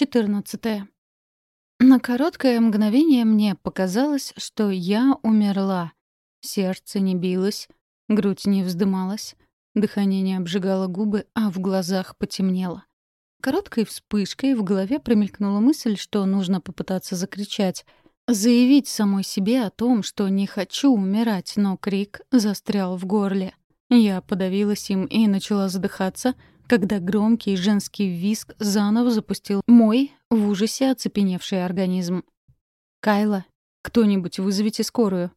14. На короткое мгновение мне показалось, что я умерла. Сердце не билось, грудь не вздымалась, дыхание не обжигало губы, а в глазах потемнело. Короткой вспышкой в голове промелькнула мысль, что нужно попытаться закричать, заявить самой себе о том, что не хочу умирать, но крик застрял в горле. Я подавилась им и начала задыхаться — когда громкий женский визг заново запустил мой в ужасе оцепеневший организм. «Кайла, кто-нибудь вызовите скорую».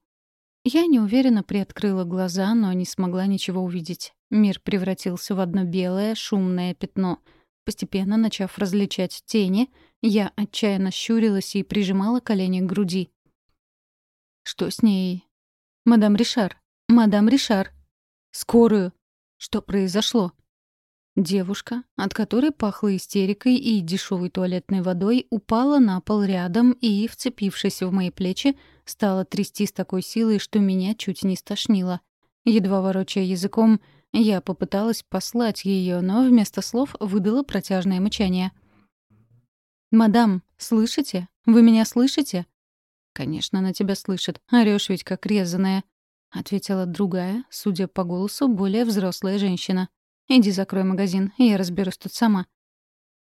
Я неуверенно приоткрыла глаза, но не смогла ничего увидеть. Мир превратился в одно белое, шумное пятно. Постепенно начав различать тени, я отчаянно щурилась и прижимала колени к груди. «Что с ней?» «Мадам Ришар! Мадам Ришар!» «Скорую!» «Что произошло?» Девушка, от которой пахло истерикой и дешевой туалетной водой, упала на пол рядом и, вцепившись в мои плечи, стала трясти с такой силой, что меня чуть не стошнило. Едва ворочая языком, я попыталась послать ее, но вместо слов выдала протяжное мычание. «Мадам, слышите? Вы меня слышите?» «Конечно, она тебя слышит. Орёшь ведь как резаная», — ответила другая, судя по голосу, более взрослая женщина. Иди закрой магазин, я разберусь тут сама».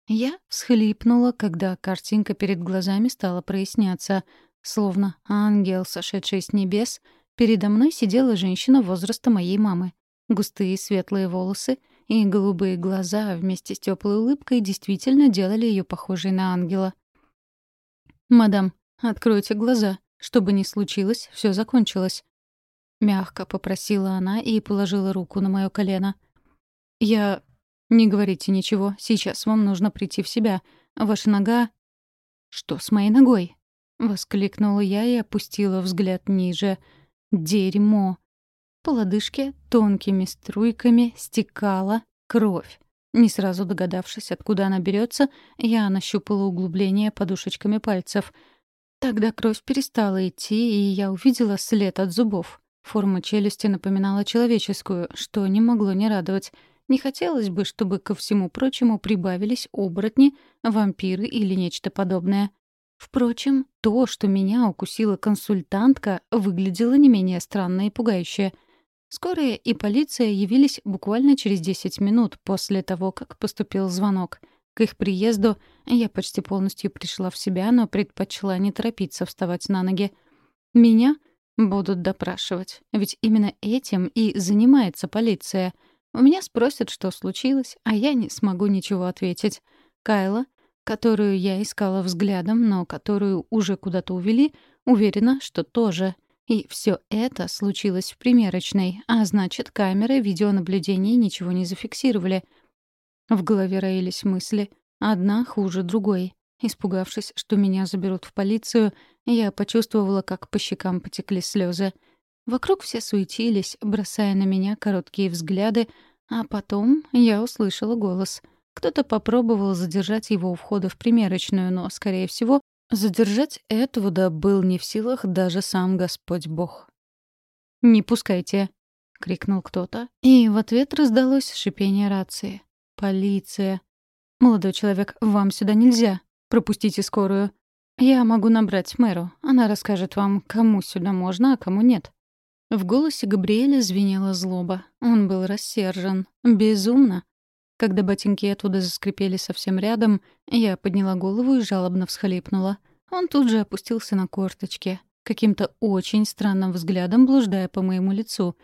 Я всхлипнула, когда картинка перед глазами стала проясняться. Словно ангел, сошедший с небес, передо мной сидела женщина возраста моей мамы. Густые светлые волосы и голубые глаза вместе с теплой улыбкой действительно делали ее похожей на ангела. «Мадам, откройте глаза. Что бы ни случилось, все закончилось». Мягко попросила она и положила руку на мое колено — «Я...» «Не говорите ничего. Сейчас вам нужно прийти в себя. Ваша нога...» «Что с моей ногой?» — воскликнула я и опустила взгляд ниже. «Дерьмо!» По лодыжке тонкими струйками стекала кровь. Не сразу догадавшись, откуда она берется, я нащупала углубление подушечками пальцев. Тогда кровь перестала идти, и я увидела след от зубов. Форма челюсти напоминала человеческую, что не могло не радовать — не хотелось бы, чтобы ко всему прочему прибавились оборотни, вампиры или нечто подобное. Впрочем, то, что меня укусила консультантка, выглядело не менее странно и пугающе. Скорая и полиция явились буквально через 10 минут после того, как поступил звонок. К их приезду я почти полностью пришла в себя, но предпочла не торопиться вставать на ноги. Меня будут допрашивать, ведь именно этим и занимается полиция — у меня спросят, что случилось, а я не смогу ничего ответить. Кайла, которую я искала взглядом, но которую уже куда-то увели, уверена, что тоже. И все это случилось в примерочной, а значит, камеры видеонаблюдения ничего не зафиксировали. В голове роились мысли, одна хуже другой. Испугавшись, что меня заберут в полицию, я почувствовала, как по щекам потекли слезы. Вокруг все суетились, бросая на меня короткие взгляды, а потом я услышала голос. Кто-то попробовал задержать его у входа в примерочную, но, скорее всего, задержать этого да был не в силах даже сам Господь Бог. «Не пускайте!» — крикнул кто-то, и в ответ раздалось шипение рации. «Полиция!» «Молодой человек, вам сюда нельзя. Пропустите скорую. Я могу набрать мэру. Она расскажет вам, кому сюда можно, а кому нет». В голосе Габриэля звенела злоба. Он был рассержен. Безумно. Когда ботинки оттуда заскрипели совсем рядом, я подняла голову и жалобно всхлипнула. Он тут же опустился на корточки, каким-то очень странным взглядом блуждая по моему лицу.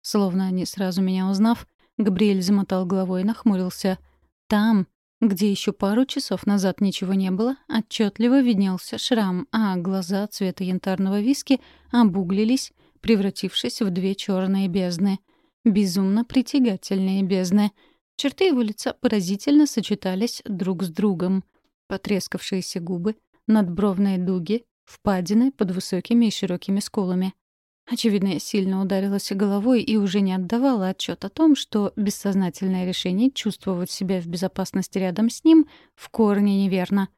Словно не сразу меня узнав, Габриэль замотал головой и нахмурился. Там, где еще пару часов назад ничего не было, отчетливо виднелся шрам, а глаза цвета янтарного виски обуглились превратившись в две черные бездны. Безумно притягательные бездны. Черты его лица поразительно сочетались друг с другом. Потрескавшиеся губы, надбровные дуги, впадины под высокими и широкими скулами. Очевидно, я сильно ударилась головой и уже не отдавала отчет о том, что бессознательное решение чувствовать себя в безопасности рядом с ним в корне неверно.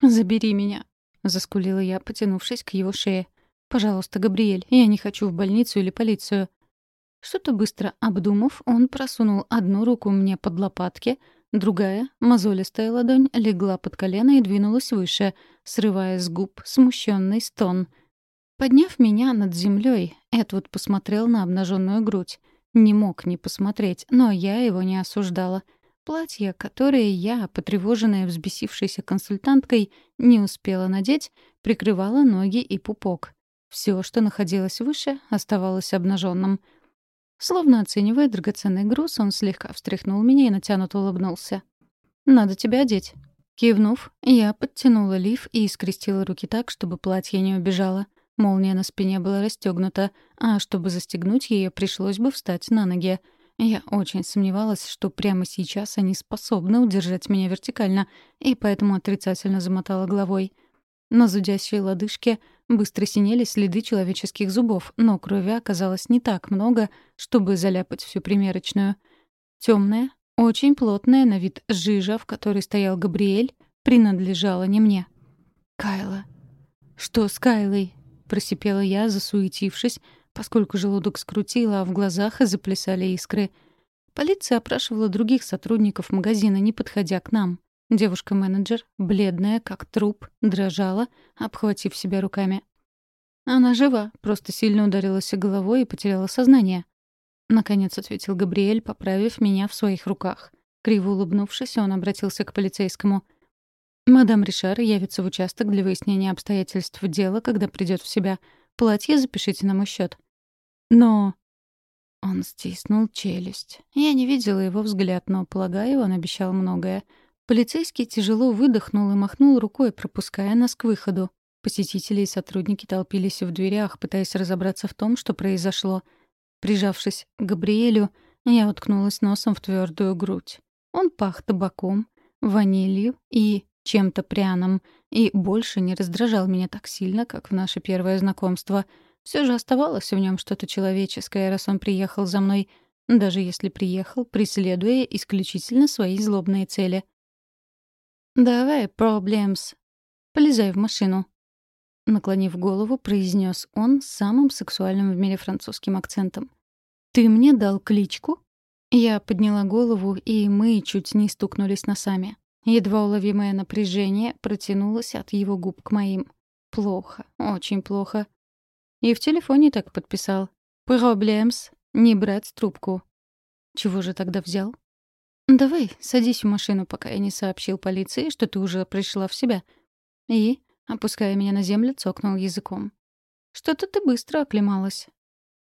«Забери меня», — заскулила я, потянувшись к его шее. «Пожалуйста, Габриэль, я не хочу в больницу или полицию». Что-то быстро обдумав, он просунул одну руку мне под лопатки, Другая, мозолистая ладонь, легла под колено и двинулась выше, срывая с губ смущенный стон. Подняв меня над землей, Эдвуд посмотрел на обнаженную грудь. Не мог не посмотреть, но я его не осуждала. Платье, которое я, потревоженная взбесившейся консультанткой, не успела надеть, прикрывало ноги и пупок. Все, что находилось выше, оставалось обнаженным. Словно оценивая драгоценный груз, он слегка встряхнул меня и натянуто улыбнулся. «Надо тебя одеть». Кивнув, я подтянула лиф и скрестила руки так, чтобы платье не убежало. Молния на спине была расстегнута, а чтобы застегнуть ее, пришлось бы встать на ноги. Я очень сомневалась, что прямо сейчас они способны удержать меня вертикально, и поэтому отрицательно замотала головой. На зудящей лодыжке быстро синели следы человеческих зубов, но крови оказалось не так много, чтобы заляпать всю примерочную. Темная, очень плотная на вид жижа, в которой стоял Габриэль, принадлежала не мне. «Кайла». «Что с Кайлой?» просипела я, засуетившись, поскольку желудок скрутило, а в глазах заплясали искры. Полиция опрашивала других сотрудников магазина, не подходя к нам. Девушка-менеджер, бледная, как труп, дрожала, обхватив себя руками. «Она жива, просто сильно ударилась головой и потеряла сознание», — наконец ответил Габриэль, поправив меня в своих руках. Криво улыбнувшись, он обратился к полицейскому — Мадам Ришар явится в участок для выяснения обстоятельств дела, когда придет в себя. Платье запишите на мой счет. Но... Он стиснул челюсть. Я не видела его взгляд, но, полагаю, он обещал многое. Полицейский тяжело выдохнул и махнул рукой, пропуская нас к выходу. Посетители и сотрудники толпились в дверях, пытаясь разобраться в том, что произошло. Прижавшись к Габриэлю, я уткнулась носом в твердую грудь. Он пах табаком, ванилью и чем-то пряным, и больше не раздражал меня так сильно, как в наше первое знакомство. Все же оставалось в нем что-то человеческое, раз он приехал за мной, даже если приехал, преследуя исключительно свои злобные цели. «Давай, проблемс. Полезай в машину», — наклонив голову, произнес он самым сексуальным в мире французским акцентом. «Ты мне дал кличку?» Я подняла голову, и мы чуть не стукнулись носами. Едва уловимое напряжение протянулось от его губ к моим. Плохо, очень плохо. И в телефоне так подписал. «Проблемс. Не брать трубку». Чего же тогда взял? «Давай, садись в машину, пока я не сообщил полиции, что ты уже пришла в себя». И, опуская меня на землю, цокнул языком. «Что-то ты быстро оклемалась».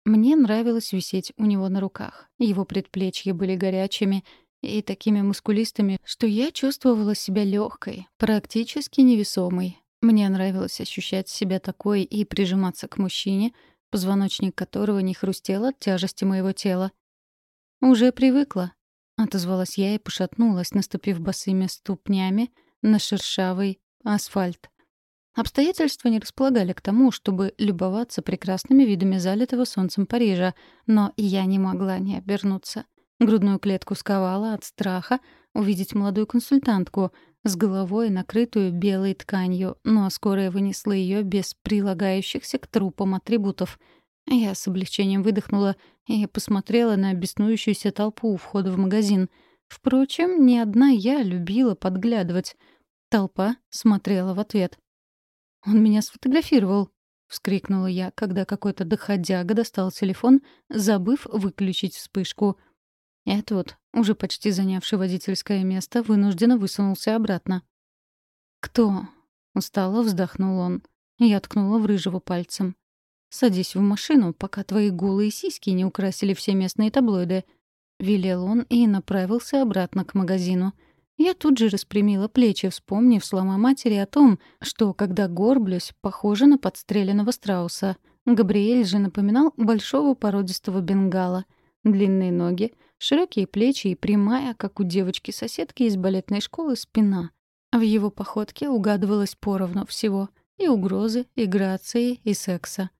Мне нравилось висеть у него на руках. Его предплечья были горячими, и такими мускулистыми, что я чувствовала себя легкой, практически невесомой. Мне нравилось ощущать себя такой и прижиматься к мужчине, позвоночник которого не хрустел от тяжести моего тела. «Уже привыкла», — отозвалась я и пошатнулась, наступив босыми ступнями на шершавый асфальт. Обстоятельства не располагали к тому, чтобы любоваться прекрасными видами залитого солнцем Парижа, но я не могла не обернуться. Грудную клетку сковала от страха увидеть молодую консультантку с головой, накрытую белой тканью, но скорая вынесла ее без прилагающихся к трупам атрибутов. Я с облегчением выдохнула и посмотрела на беснующуюся толпу у входа в магазин. Впрочем, не одна я любила подглядывать. Толпа смотрела в ответ. «Он меня сфотографировал», — вскрикнула я, когда какой-то доходяга достал телефон, забыв выключить вспышку — этот, уже почти занявший водительское место, вынужденно высунулся обратно. «Кто?» — устало вздохнул он. Я ткнула в рыжего пальцем. «Садись в машину, пока твои голые сиськи не украсили все местные таблоиды», — велел он и направился обратно к магазину. Я тут же распрямила плечи, вспомнив слова матери о том, что, когда горблюсь, похоже на подстреленного страуса. Габриэль же напоминал большого породистого бенгала. Длинные ноги, Широкие плечи и прямая, как у девочки-соседки из балетной школы, спина. В его походке угадывалось поровну всего — и угрозы, и грации, и секса.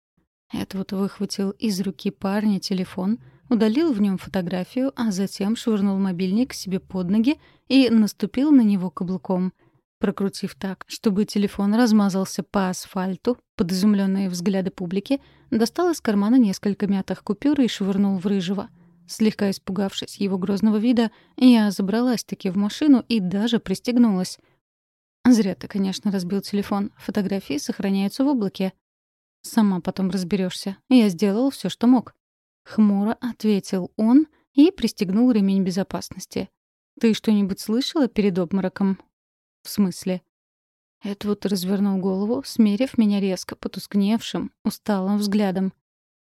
Эдвуд выхватил из руки парня телефон, удалил в нем фотографию, а затем швырнул мобильник себе под ноги и наступил на него каблуком. Прокрутив так, чтобы телефон размазался по асфальту, под изумленные взгляды публики, достал из кармана несколько мятых купюр и швырнул в рыжего — Слегка испугавшись его грозного вида, я забралась-таки в машину и даже пристегнулась. «Зря ты, конечно, разбил телефон. Фотографии сохраняются в облаке». «Сама потом разберешься. Я сделал все, что мог». Хмуро ответил он и пристегнул ремень безопасности. «Ты что-нибудь слышала перед обмороком?» «В смысле?» Эдвуд развернул голову, смерив меня резко потускневшим, усталым взглядом.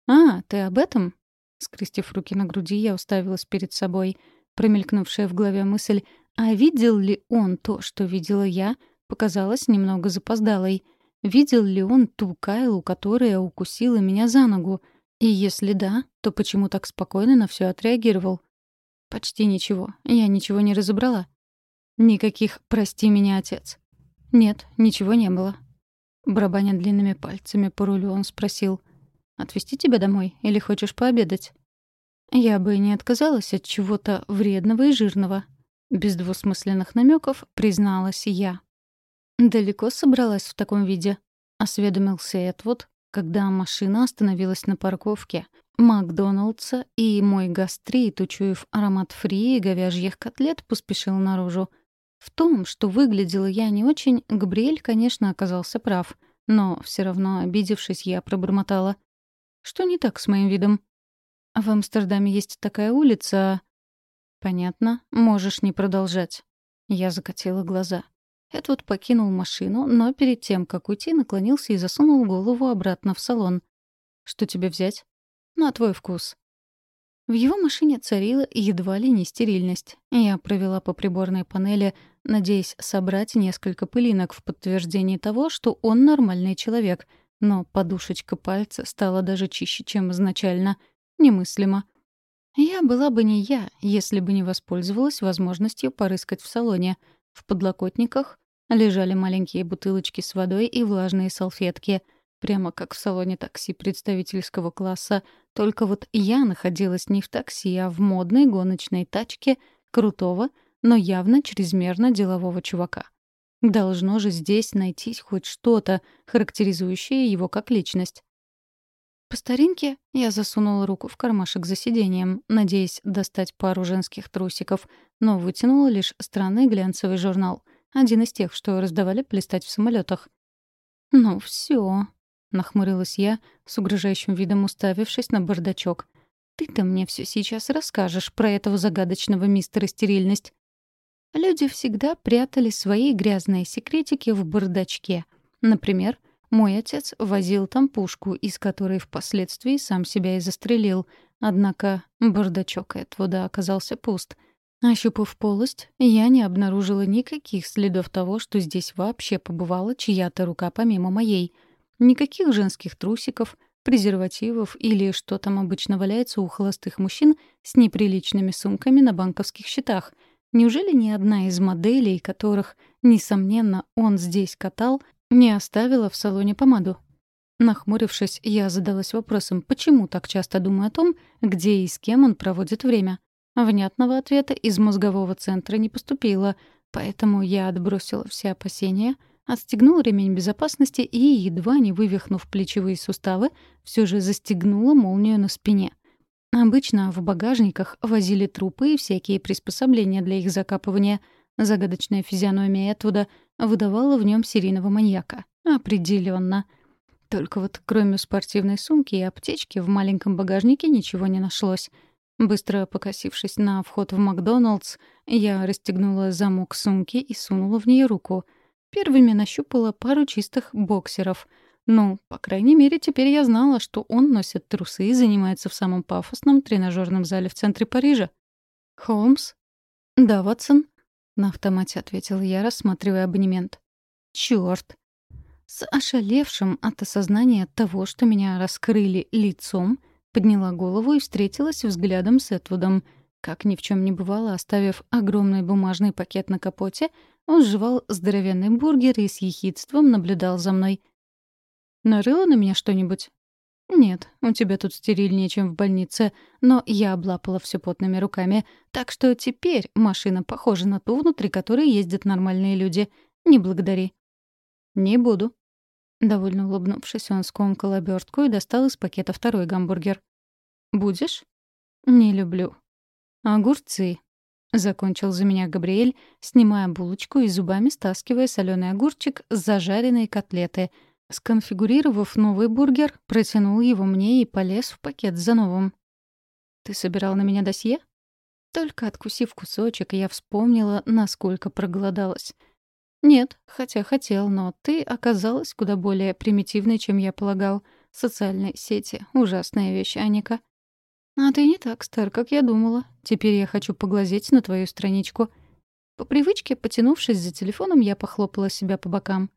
«А, ты об этом?» Скрестив руки на груди, я уставилась перед собой. Промелькнувшая в голове мысль «А видел ли он то, что видела я?» показалась немного запоздалой. Видел ли он ту Кайлу, которая укусила меня за ногу? И если да, то почему так спокойно на все отреагировал? Почти ничего. Я ничего не разобрала. Никаких «прости меня, отец». Нет, ничего не было. Барабаня длинными пальцами по рулю, он спросил. «Отвезти тебя домой или хочешь пообедать?» Я бы не отказалась от чего-то вредного и жирного. Без двусмысленных намеков призналась я. «Далеко собралась в таком виде?» — осведомился Эдвуд, когда машина остановилась на парковке Макдоналдса, и мой гастрит, учуяв аромат фри и говяжьих котлет, поспешил наружу. В том, что выглядела я не очень, Габриэль, конечно, оказался прав. Но все равно, обидевшись, я пробормотала. «Что не так с моим видом?» «В Амстердаме есть такая улица...» «Понятно. Можешь не продолжать». Я закатила глаза. Эдвуд покинул машину, но перед тем, как уйти, наклонился и засунул голову обратно в салон. «Что тебе взять?» «На твой вкус». В его машине царила едва ли не стерильность. Я провела по приборной панели, надеясь собрать несколько пылинок в подтверждение того, что он нормальный человек, но подушечка пальца стала даже чище, чем изначально. Немыслимо. Я была бы не я, если бы не воспользовалась возможностью порыскать в салоне — в подлокотниках лежали маленькие бутылочки с водой и влажные салфетки, прямо как в салоне такси представительского класса. Только вот я находилась не в такси, а в модной гоночной тачке крутого, но явно чрезмерно делового чувака. Должно же здесь найтись хоть что-то, характеризующее его как личность. По старинке я засунула руку в кармашек за сиденьем, надеясь достать пару женских трусиков, но вытянула лишь странный глянцевый журнал, один из тех, что раздавали плестать в самолетах. «Ну все, нахмурилась я, с угрожающим видом уставившись на бардачок. «Ты-то мне все сейчас расскажешь про этого загадочного мистера стерильность». Люди всегда прятали свои грязные секретики в бардачке. Например, мой отец возил там пушку, из которой впоследствии сам себя и застрелил. Однако бардачок Этвуда оказался пуст. Ощупав полость, я не обнаружила никаких следов того, что здесь вообще побывала чья-то рука помимо моей. Никаких женских трусиков, презервативов или что там обычно валяется у холостых мужчин с неприличными сумками на банковских счетах. Неужели ни одна из моделей, которых, несомненно, он здесь катал, не оставила в салоне помаду. Нахмурившись, я задалась вопросом, почему так часто думаю о том, где и с кем он проводит время. Внятного ответа из мозгового центра не поступило, поэтому я отбросила все опасения, отстегнула ремень безопасности и, едва не вывихнув плечевые суставы, все же застегнула молнию на спине. Обычно в багажниках возили трупы и всякие приспособления для их закапывания. Загадочная физиономия оттуда выдавала в нем серийного маньяка. Определенно. Только вот кроме спортивной сумки и аптечки в маленьком багажнике ничего не нашлось. Быстро покосившись на вход в Макдоналдс, я расстегнула замок сумки и сунула в нее руку. Первыми нащупала пару чистых боксеров. Ну, по крайней мере, теперь я знала, что он носит трусы и занимается в самом пафосном тренажерном зале в центре Парижа. «Холмс?» «Да, Ватсон?» На автомате ответил я, рассматривая абонемент. Чёрт! С ошалевшим от осознания того, что меня раскрыли лицом, подняла голову и встретилась взглядом с Этвудом. Как ни в чем не бывало, оставив огромный бумажный пакет на капоте, он жевал здоровенный бургер и с ехидством наблюдал за мной. «Нарыло на меня что-нибудь?» «Нет, у тебя тут стерильнее, чем в больнице, но я облапала все потными руками, так что теперь машина похожа на ту, внутри которой ездят нормальные люди. Не благодари». «Не буду». Довольно улыбнувшись, он скомкал обертку и достал из пакета второй гамбургер. «Будешь?» Не люблю. Огурцы. Закончил за меня Габриэль, снимая булочку и зубами стаскивая соленый огурчик с зажаренной котлеты. Сконфигурировав новый бургер, протянул его мне и полез в пакет за новым. «Ты собирал на меня досье?» Только откусив кусочек, я вспомнила, насколько проголодалась. «Нет, хотя хотел, но ты оказалась куда более примитивной, чем я полагал. Социальные сети — ужасная вещь, Аника». «А ты не так стар, как я думала. Теперь я хочу поглазеть на твою страничку». По привычке, потянувшись за телефоном, я похлопала себя по бокам.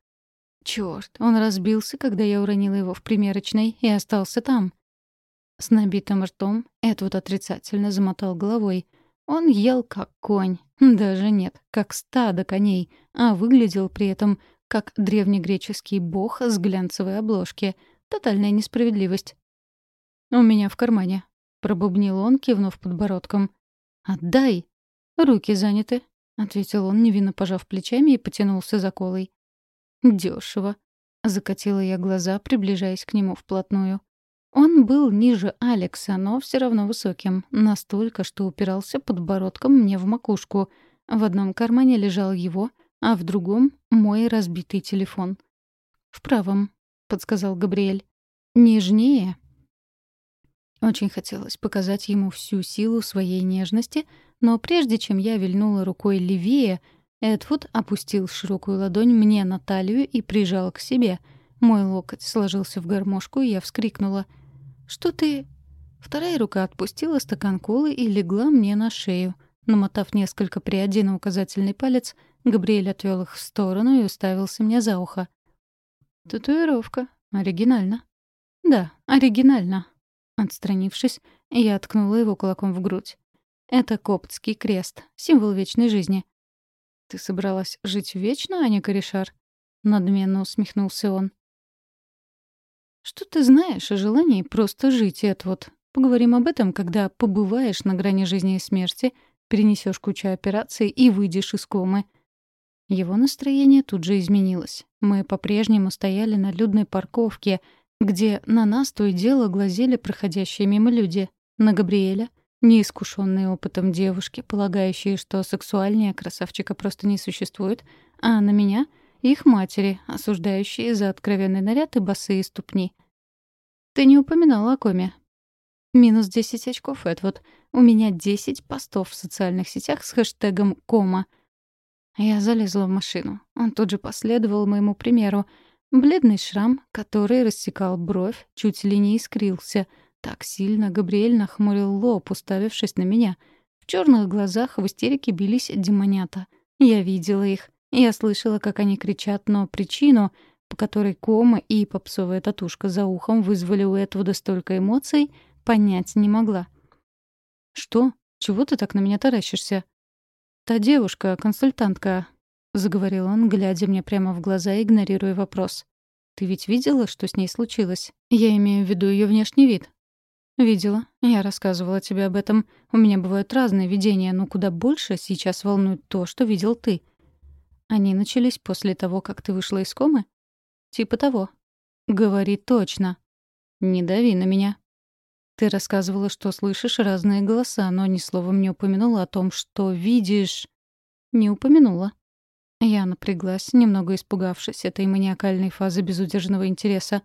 Чёрт, он разбился, когда я уронила его в примерочной, и остался там. С набитым ртом Эдвуд отрицательно замотал головой. Он ел как конь. Даже нет, как стадо коней, а выглядел при этом как древнегреческий бог с глянцевой обложки. Тотальная несправедливость. «У меня в кармане», — пробубнил он, кивнув подбородком. «Отдай!» «Руки заняты», — ответил он, невинно пожав плечами и потянулся за колой. «Дёшево», — закатила я глаза, приближаясь к нему вплотную. Он был ниже Алекса, но все равно высоким, настолько, что упирался подбородком мне в макушку. В одном кармане лежал его, а в другом — мой разбитый телефон. «В правом», — подсказал Габриэль. «Нежнее». Очень хотелось показать ему всю силу своей нежности, но прежде чем я вильнула рукой левее, Эдвуд опустил широкую ладонь мне на талию и прижал к себе. Мой локоть сложился в гармошку, и я вскрикнула. «Что ты...» Вторая рука отпустила стакан колы и легла мне на шею. Намотав несколько прядей на указательный палец, Габриэль отвел их в сторону и уставился мне за ухо. «Татуировка. Оригинально». «Да, оригинально», Отстранившись, я ткнула его кулаком в грудь. «Это коптский крест, символ вечной жизни». «Ты собралась жить вечно, Аня Коришар?» Надменно усмехнулся он. «Что ты знаешь о желании просто жить, Эдвуд? Поговорим об этом, когда побываешь на грани жизни и смерти, перенесешь кучу операций и выйдешь из комы». Его настроение тут же изменилось. Мы по-прежнему стояли на людной парковке — где на нас то и дело глазели проходящие мимо люди. На Габриэля, неискушенные опытом девушки, полагающие, что сексуальнее красавчика просто не существует, а на меня — их матери, осуждающие за откровенный наряд и босые ступни. «Ты не упоминала о коме?» «Минус 10 очков, Эдвуд. У меня 10 постов в социальных сетях с хэштегом «кома». Я залезла в машину. Он тут же последовал моему примеру — Бледный шрам, который рассекал бровь, чуть ли не искрился. Так сильно Габриэль нахмурил лоб, уставившись на меня. В черных глазах в истерике бились демонята. Я видела их. Я слышала, как они кричат, но причину, по которой кома и попсовая татушка за ухом вызвали у Этвуда столько эмоций, понять не могла. «Что? Чего ты так на меня таращишься?» «Та девушка, консультантка, — заговорил он, глядя мне прямо в глаза, игнорируя вопрос. «Ты ведь видела, что с ней случилось? Я имею в виду ее внешний вид». «Видела. Я рассказывала тебе об этом. У меня бывают разные видения, но куда больше сейчас волнует то, что видел ты. Они начались после того, как ты вышла из комы?» «Типа того». «Говори точно». «Не дави на меня». «Ты рассказывала, что слышишь разные голоса, но ни словом не упомянула о том, что видишь...» «Не упомянула». Я напряглась, немного испугавшись этой маниакальной фазы безудержного интереса.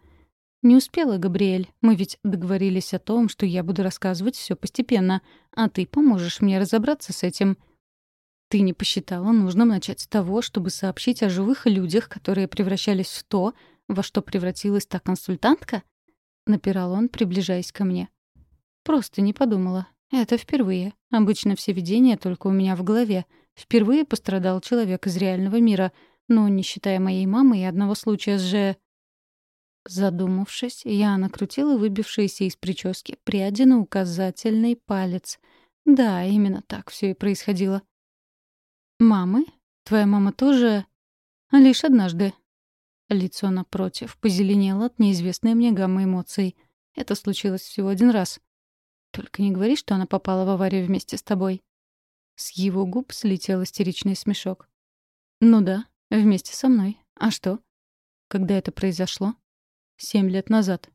«Не успела, Габриэль. Мы ведь договорились о том, что я буду рассказывать все постепенно, а ты поможешь мне разобраться с этим». «Ты не посчитала нужным начать с того, чтобы сообщить о живых людях, которые превращались в то, во что превратилась та консультантка?» — напирал он, приближаясь ко мне. «Просто не подумала. Это впервые. Обычно все видения только у меня в голове. Впервые пострадал человек из реального мира, но не считая моей мамы и одного случая с же... Задумавшись, я накрутила выбившиеся из прически пряди на указательный палец. Да, именно так все и происходило. «Мамы? Твоя мама тоже...» «Лишь однажды». Лицо напротив позеленело от неизвестной мне гаммы эмоций. Это случилось всего один раз. Только не говори, что она попала в аварию вместе с тобой. С его губ слетел истеричный смешок. Ну да, вместе со мной. А что? Когда это произошло? Семь лет назад.